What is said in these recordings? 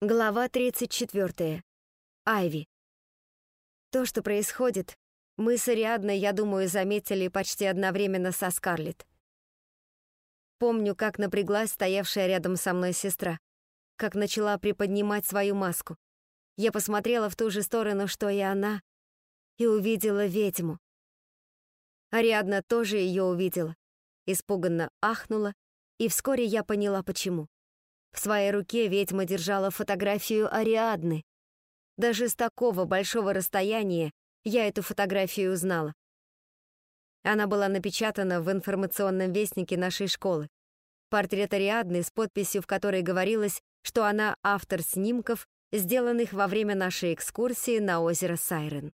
Глава 34. Айви. То, что происходит, мы с Ариадной, я думаю, заметили почти одновременно со Скарлетт. Помню, как напряглась стоявшая рядом со мной сестра, как начала приподнимать свою маску. Я посмотрела в ту же сторону, что и она, и увидела ведьму. Ариадна тоже ее увидела, испуганно ахнула, и вскоре я поняла, почему. В своей руке ведьма держала фотографию Ариадны. Даже с такого большого расстояния я эту фотографию узнала. Она была напечатана в информационном вестнике нашей школы. Портрет Ариадны с подписью, в которой говорилось, что она автор снимков, сделанных во время нашей экскурсии на озеро Сайрен.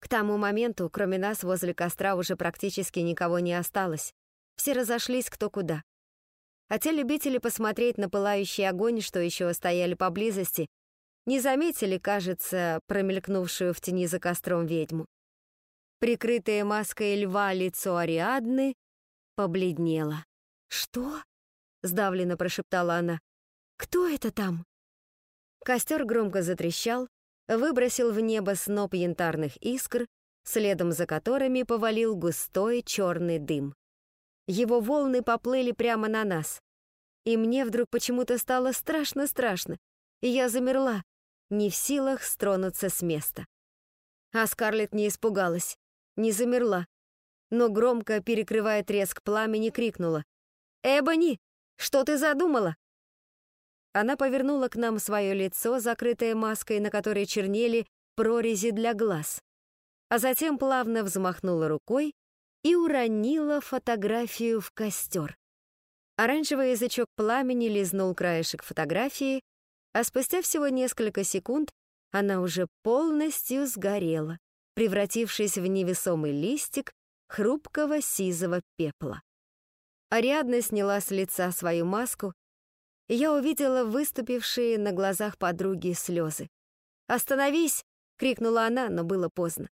К тому моменту, кроме нас, возле костра уже практически никого не осталось. Все разошлись кто куда. А те любители посмотреть на пылающий огонь, что еще стояли поблизости, не заметили, кажется, промелькнувшую в тени за костром ведьму. Прикрытое маской льва лицо Ариадны побледнело. «Что?» — сдавленно прошептала она. «Кто это там?» Костер громко затрещал, выбросил в небо сноп янтарных искр, следом за которыми повалил густой черный дым. Его волны поплыли прямо на нас. И мне вдруг почему-то стало страшно-страшно, и я замерла, не в силах стронуться с места. А Скарлетт не испугалась, не замерла, но громко, перекрывая треск пламени, крикнула. «Эбони, что ты задумала?» Она повернула к нам свое лицо, закрытое маской, на которой чернели прорези для глаз, а затем плавно взмахнула рукой, и уронила фотографию в костер. Оранжевый язычок пламени лизнул краешек фотографии, а спустя всего несколько секунд она уже полностью сгорела, превратившись в невесомый листик хрупкого сизого пепла. Ариадна сняла с лица свою маску, и я увидела выступившие на глазах подруги слезы. «Остановись!» — крикнула она, но было поздно.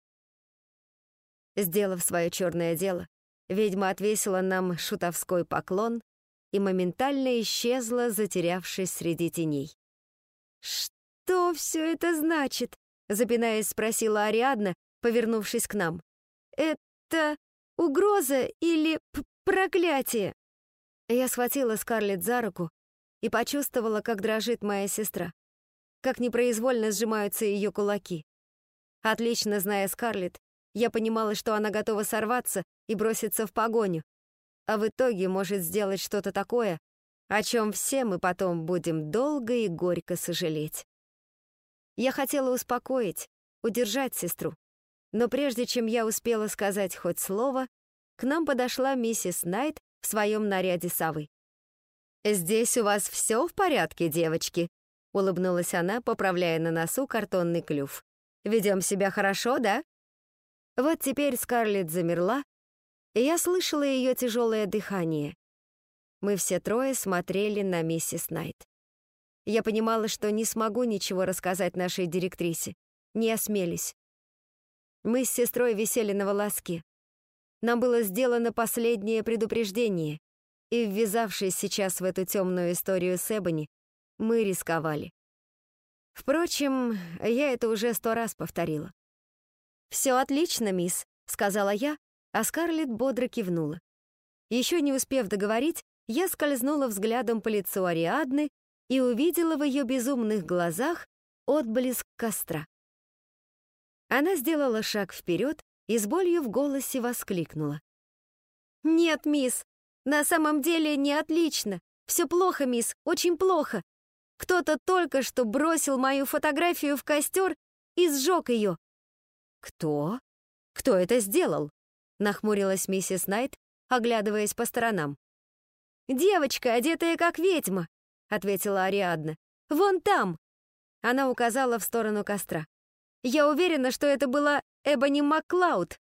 Сделав свое черное дело, ведьма отвесила нам шутовской поклон и моментально исчезла, затерявшись среди теней. «Что все это значит?» — запинаясь, спросила Ариадна, повернувшись к нам. «Это угроза или проклятие?» Я схватила Скарлетт за руку и почувствовала, как дрожит моя сестра, как непроизвольно сжимаются ее кулаки. Отлично зная Скарлетт, я понимала, что она готова сорваться и броситься в погоню, а в итоге может сделать что-то такое, о чем все мы потом будем долго и горько сожалеть. Я хотела успокоить, удержать сестру, но прежде чем я успела сказать хоть слово, к нам подошла миссис Найт в своем наряде совы. «Здесь у вас все в порядке, девочки?» — улыбнулась она, поправляя на носу картонный клюв. «Ведем себя хорошо, да?» Вот теперь Скарлетт замерла, и я слышала ее тяжелое дыхание. Мы все трое смотрели на миссис Найт. Я понимала, что не смогу ничего рассказать нашей директрисе, не осмелись. Мы с сестрой висели на волоске. Нам было сделано последнее предупреждение, и, ввязавшись сейчас в эту темную историю с Эбони, мы рисковали. Впрочем, я это уже сто раз повторила. «Все отлично, мисс», — сказала я, а Скарлетт бодро кивнула. Еще не успев договорить, я скользнула взглядом по лицу Ариадны и увидела в ее безумных глазах отблеск костра. Она сделала шаг вперед и с болью в голосе воскликнула. «Нет, мисс, на самом деле не отлично. Все плохо, мисс, очень плохо. Кто-то только что бросил мою фотографию в костер и сжег ее. «Кто? Кто это сделал?» — нахмурилась миссис Найт, оглядываясь по сторонам. «Девочка, одетая как ведьма», — ответила Ариадна. «Вон там!» Она указала в сторону костра. «Я уверена, что это была Эбони Макклауд».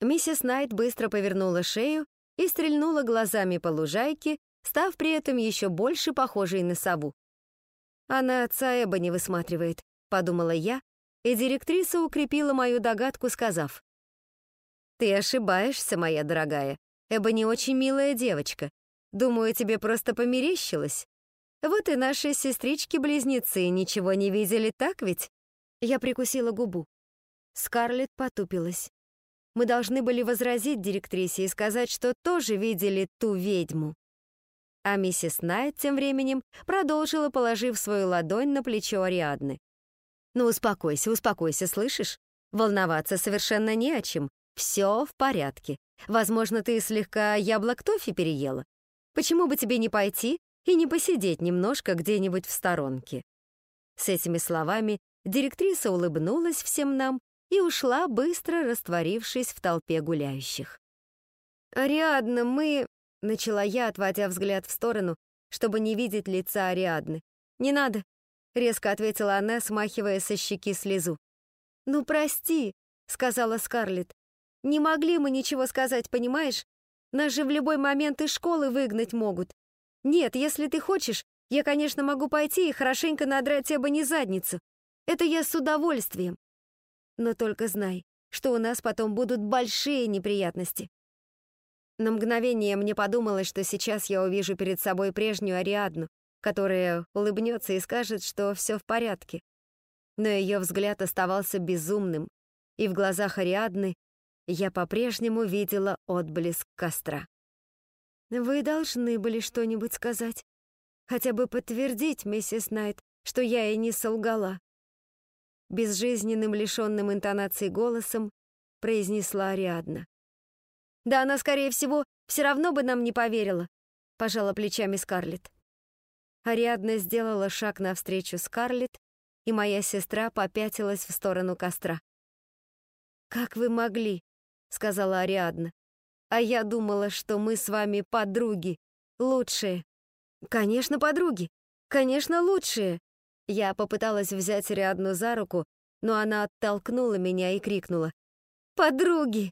Миссис Найт быстро повернула шею и стрельнула глазами по лужайке, став при этом еще больше похожей на сову. «Она отца Эбони высматривает», — подумала я, и директриса укрепила мою догадку, сказав, «Ты ошибаешься, моя дорогая. Эба не очень милая девочка. Думаю, тебе просто померещилось». Вот и наши сестрички-близнецы ничего не видели, так ведь? Я прикусила губу. Скарлетт потупилась. Мы должны были возразить директрисе и сказать, что тоже видели ту ведьму. А миссис Найт тем временем продолжила, положив свою ладонь на плечо Ариадны. «Ну, успокойся, успокойся, слышишь? Волноваться совершенно не о чем. Все в порядке. Возможно, ты слегка яблок тофи переела. Почему бы тебе не пойти и не посидеть немножко где-нибудь в сторонке?» С этими словами директриса улыбнулась всем нам и ушла, быстро растворившись в толпе гуляющих. «Ариадна, мы...» — начала я, отводя взгляд в сторону, чтобы не видеть лица Ариадны. «Не надо», — резко ответила она, смахивая со щеки слезу. «Ну, прости», — сказала Скарлетт. «Не могли мы ничего сказать, понимаешь? Нас же в любой момент из школы выгнать могут. Нет, если ты хочешь, я, конечно, могу пойти и хорошенько надрать Эбони задницу. Это я с удовольствием. Но только знай, что у нас потом будут большие неприятности». На мгновение мне подумалось, что сейчас я увижу перед собой прежнюю Ариадну, которая улыбнется и скажет, что все в порядке но ее взгляд оставался безумным, и в глазах Ариадны я по-прежнему видела отблеск костра. «Вы должны были что-нибудь сказать, хотя бы подтвердить, миссис Найт, что я и не солгала». Безжизненным, лишенным интонации голосом произнесла Ариадна. «Да она, скорее всего, все равно бы нам не поверила», — пожала плечами Скарлетт. Ариадна сделала шаг навстречу Скарлетт, и моя сестра попятилась в сторону костра. «Как вы могли?» — сказала Ариадна. «А я думала, что мы с вами подруги, лучшие». «Конечно, подруги! Конечно, лучшие!» Я попыталась взять Ариадну за руку, но она оттолкнула меня и крикнула. «Подруги!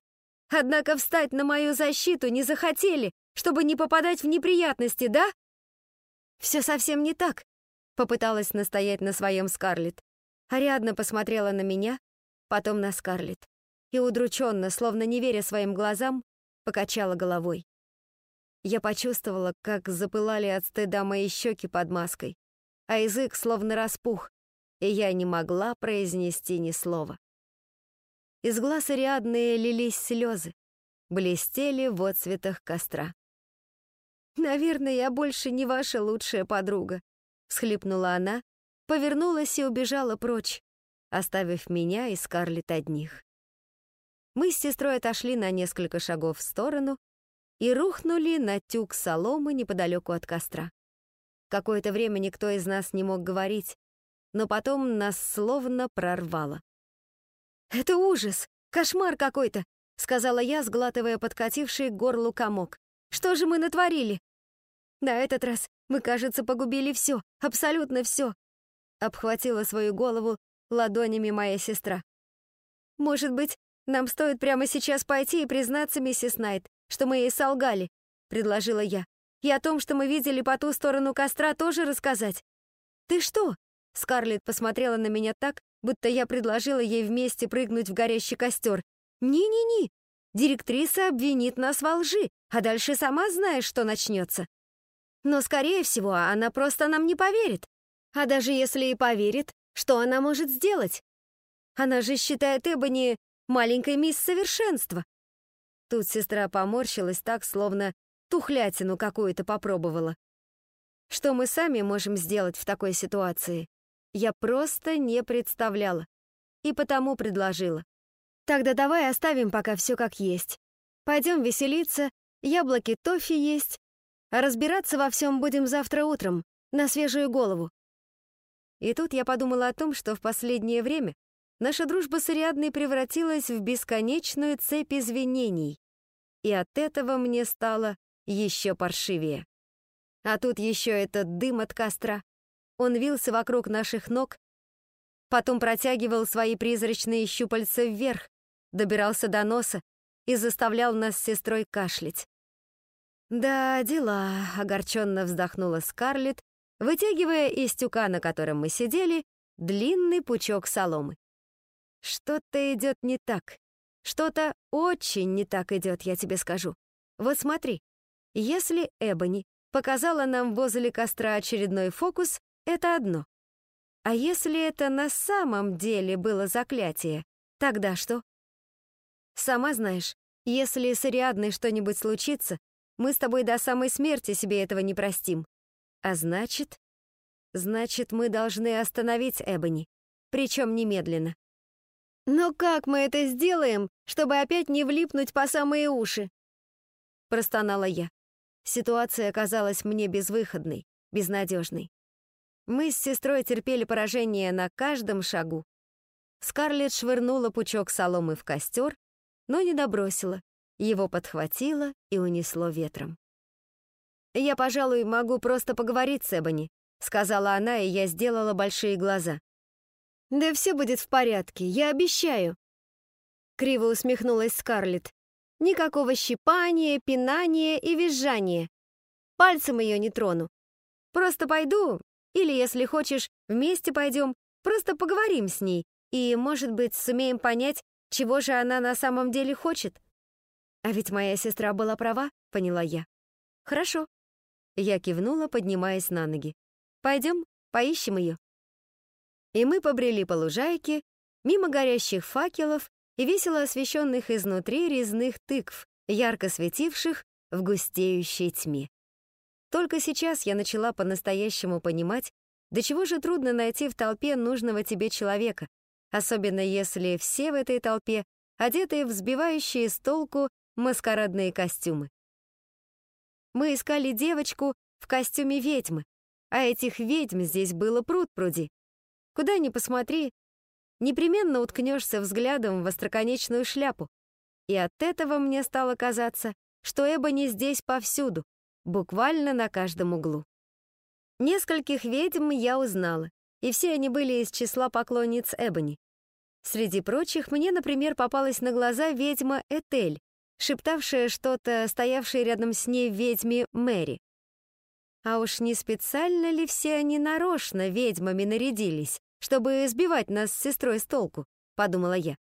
Однако встать на мою защиту не захотели, чтобы не попадать в неприятности, да?» «Все совсем не так. Попыталась настоять на своем Скарлетт. Ариадна посмотрела на меня, потом на Скарлетт. И удрученно, словно не веря своим глазам, покачала головой. Я почувствовала, как запылали от стыда мои щеки под маской, а язык словно распух, и я не могла произнести ни слова. Из глаз Ариадны лились слезы, блестели в отцветах костра. «Наверное, я больше не ваша лучшая подруга», всхлипнула она, повернулась и убежала прочь, оставив меня и Скарлетт одних. Мы с сестрой отошли на несколько шагов в сторону и рухнули на тюк соломы неподалеку от костра. Какое-то время никто из нас не мог говорить, но потом нас словно прорвало. «Это ужас! Кошмар какой-то!» — сказала я, сглатывая подкативший к горлу комок. «Что же мы натворили?» На этот раз мы, кажется, погубили все, абсолютно все. Обхватила свою голову ладонями моя сестра. Может быть, нам стоит прямо сейчас пойти и признаться, миссис Найт, что мы ей солгали, предложила я. И о том, что мы видели по ту сторону костра, тоже рассказать. Ты что? Скарлетт посмотрела на меня так, будто я предложила ей вместе прыгнуть в горящий костер. «Ни-ни-ни! Директриса обвинит нас во лжи, а дальше сама знаешь, что начнется. Но, скорее всего, она просто нам не поверит. А даже если и поверит, что она может сделать? Она же считает Эбони маленькой мисс совершенства. Тут сестра поморщилась так, словно тухлятину какую-то попробовала. Что мы сами можем сделать в такой ситуации? Я просто не представляла. И потому предложила. Тогда давай оставим пока все как есть. Пойдем веселиться, яблоки тофи есть, а разбираться во всем будем завтра утром, на свежую голову. И тут я подумала о том, что в последнее время наша дружба с Ариадной превратилась в бесконечную цепь извинений. И от этого мне стало еще паршивее. А тут еще этот дым от костра. Он вился вокруг наших ног, потом протягивал свои призрачные щупальца вверх, добирался до носа и заставлял нас с сестрой кашлять. «Да, дела», — огорченно вздохнула Скарлетт, вытягивая из тюка, на котором мы сидели, длинный пучок соломы. «Что-то идет не так. Что-то очень не так идет, я тебе скажу. Вот смотри, если Эбони показала нам возле костра очередной фокус, это одно. А если это на самом деле было заклятие, тогда что? Сама знаешь, если с Ариадной что-нибудь случится, мы с тобой до самой смерти себе этого не простим. А значит... Значит, мы должны остановить Эбони, причем немедленно. Но как мы это сделаем, чтобы опять не влипнуть по самые уши? Простонала я. Ситуация оказалась мне безвыходной, безнадежной. Мы с сестрой терпели поражение на каждом шагу. Скарлетт швырнула пучок соломы в костер, но не добросила. Его подхватило и унесло ветром. «Я, пожалуй, могу просто поговорить с Эбони», сказала она, и я сделала большие глаза. «Да все будет в порядке, я обещаю!» Криво усмехнулась Скарлетт. Никакого щипания, пинания и визжания. Пальцем ее не трону. Просто пойду, или, если хочешь, вместе пойдем, просто поговорим с ней, и, может быть, сумеем понять, чего же она на самом деле хочет. А ведь моя сестра была права, поняла я. Хорошо. Я кивнула, поднимаясь на ноги. Пойдем, поищем ее. И мы побрели по лужайке, мимо горящих факелов и весело освещенных изнутри резных тыкв, ярко светивших в густеющей тьме. Только сейчас я начала по-настоящему понимать, до чего же трудно найти в толпе нужного тебе человека, особенно если все в этой толпе одеты в взбивающие с толку маскарадные костюмы. Мы искали девочку в костюме ведьмы, а этих ведьм здесь было пруд-пруди. Куда ни посмотри, непременно уткнешься взглядом в остроконечную шляпу. И от этого мне стало казаться, что Эбони здесь повсюду, буквально на каждом углу. Нескольких ведьм я узнала, и все они были из числа поклонниц Эбони. Среди прочих мне, например, попалась на глаза ведьма Этель, шептавшая что-то стоявшей рядом с ней ведьме Мэри. А уж не специально ли все они нарочно ведьмами нарядились, чтобы сбивать нас с сестрой с толку, подумала я.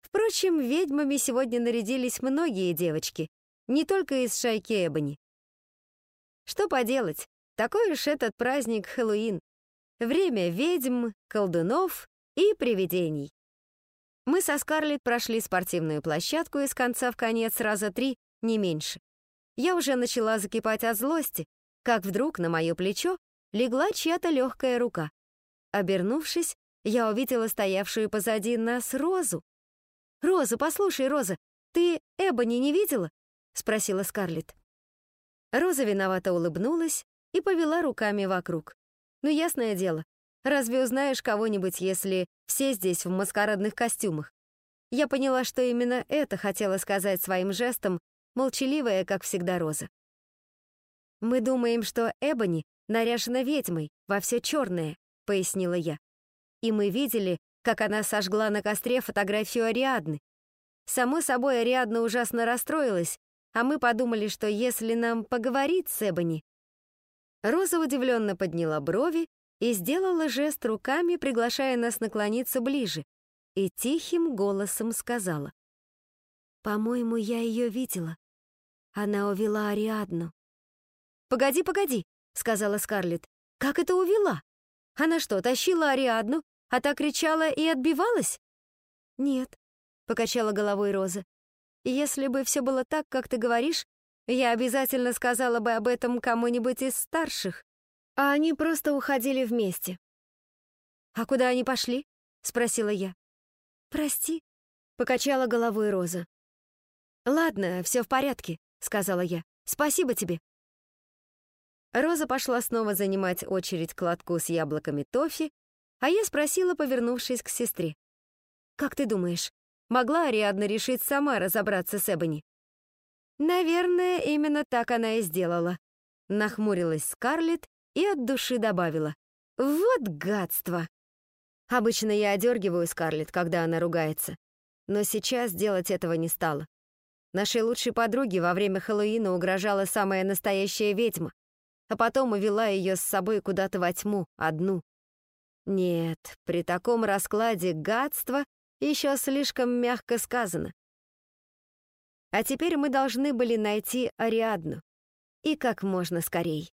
Впрочем, ведьмами сегодня нарядились многие девочки, не только из шайки Эбони. Что поделать, такой уж этот праздник Хэллоуин. Время ведьм, колдунов и привидений. Мы со Скарлетт прошли спортивную площадку из конца в конец раза три, не меньше. Я уже начала закипать от злости, как вдруг на мое плечо легла чья-то легкая рука. Обернувшись, я увидела стоявшую позади нас Розу. «Роза, послушай, Роза, ты Эбони не видела?» — спросила Скарлетт. Роза виновато улыбнулась и повела руками вокруг. «Ну, ясное дело, разве узнаешь кого-нибудь, если все здесь в маскарадных костюмах?» Я поняла, что именно это хотела сказать своим жестом, молчаливая, как всегда, Роза. «Мы думаем, что Эбони наряжена ведьмой во все черное», — пояснила я. «И мы видели, как она сожгла на костре фотографию Ариадны. Само собой, Ариадна ужасно расстроилась, а мы подумали, что если нам поговорить с Эбони...» Роза удивленно подняла брови и сделала жест руками, приглашая нас наклониться ближе, и тихим голосом сказала. «По-моему, я ее видела. Она увела Ариадну». «Погоди, погоди», — сказала Скарлетт. «Как это увела? Она что, тащила Ариадну, а та кричала и отбивалась?» «Нет», — покачала головой Роза. «Если бы все было так, как ты говоришь, я обязательно сказала бы об этом кому-нибудь из старших, а они просто уходили вместе». «А куда они пошли?» — спросила я. «Прости», — покачала головой Роза. «Ладно, все в порядке», — сказала я. «Спасибо тебе». Роза пошла снова занимать очередь к лотку с яблоками тофи, а я спросила, повернувшись к сестре. «Как ты думаешь, могла Ариадна решить сама разобраться с Эбони?» «Наверное, именно так она и сделала», — нахмурилась Скарлетт и от души добавила. «Вот гадство!» Обычно я одергиваю Скарлетт, когда она ругается, но сейчас делать этого не стала. Нашей лучшей подруге во время Хэллоуина угрожала самая настоящая ведьма, а потом увела ее с собой куда-то во тьму, одну. Нет, при таком раскладе гадство еще слишком мягко сказано. А теперь мы должны были найти Ариадну. и как можно скорей.